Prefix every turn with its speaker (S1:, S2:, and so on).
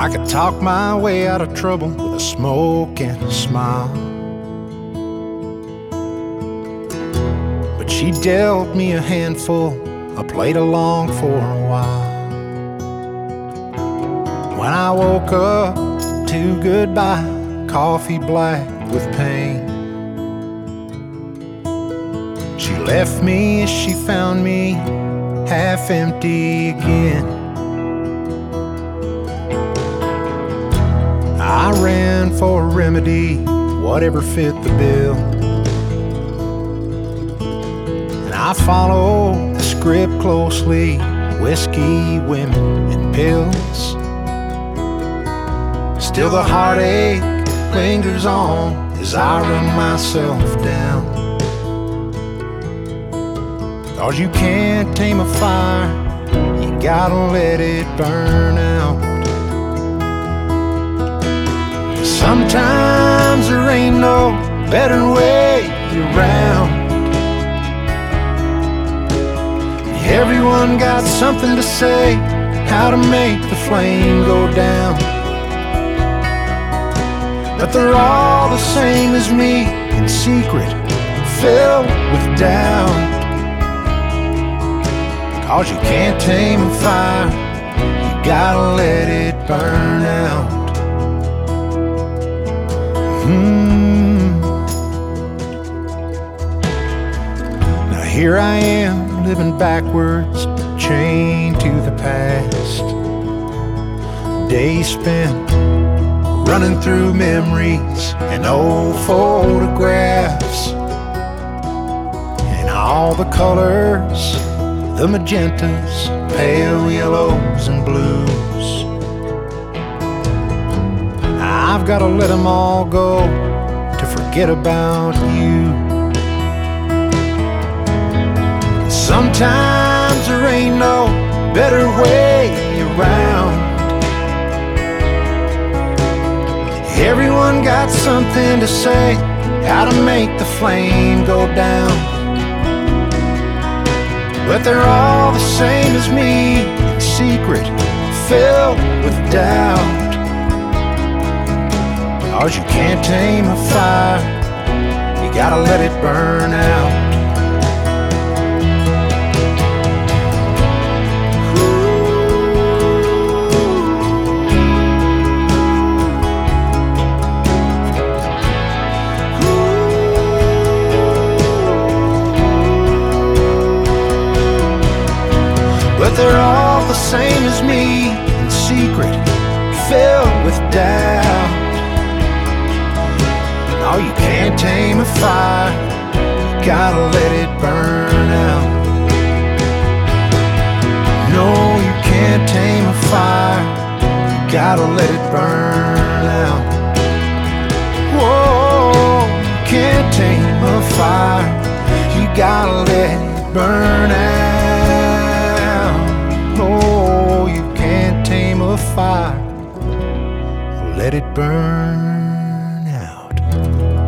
S1: I could talk my way out of trouble with a smoke and a smile. But she dealt me a handful, I played along for a while. When I woke up to goodbye, coffee black with pain. She left me as she found me, half empty again. For a remedy, whatever fit the bill. And I follow the script closely whiskey, women, and pills. Still, the heartache lingers on as I run myself down. Cause you can't tame a fire, you gotta let it burn out. Sometimes there ain't no better way around. Everyone got something to say, how to make the flame go down. But they're all the same as me, in secret, filled with doubt. Cause you can't tame a fire, you gotta let it burn out. Hmm. Now here I am living backwards, chained to the past. Days spent running through memories and old photographs. And all the colors, the magentas, pale yellows, and blues. I've gotta let them all go to forget about you. Sometimes there ain't no better way around. Everyone got something to say, how to make the flame go down. But they're all the same as me, secret, filled with doubt. Cause you can't tame a fire, you gotta let it burn out. But they're all the same as me, in secret, filled with doubt. No, you can't tame a fire, you gotta let it burn out. No, you can't tame a fire, you gotta let it burn out. Whoa, you can't tame a fire, you gotta let it burn out. No, you can't tame a fire, let it burn Bye.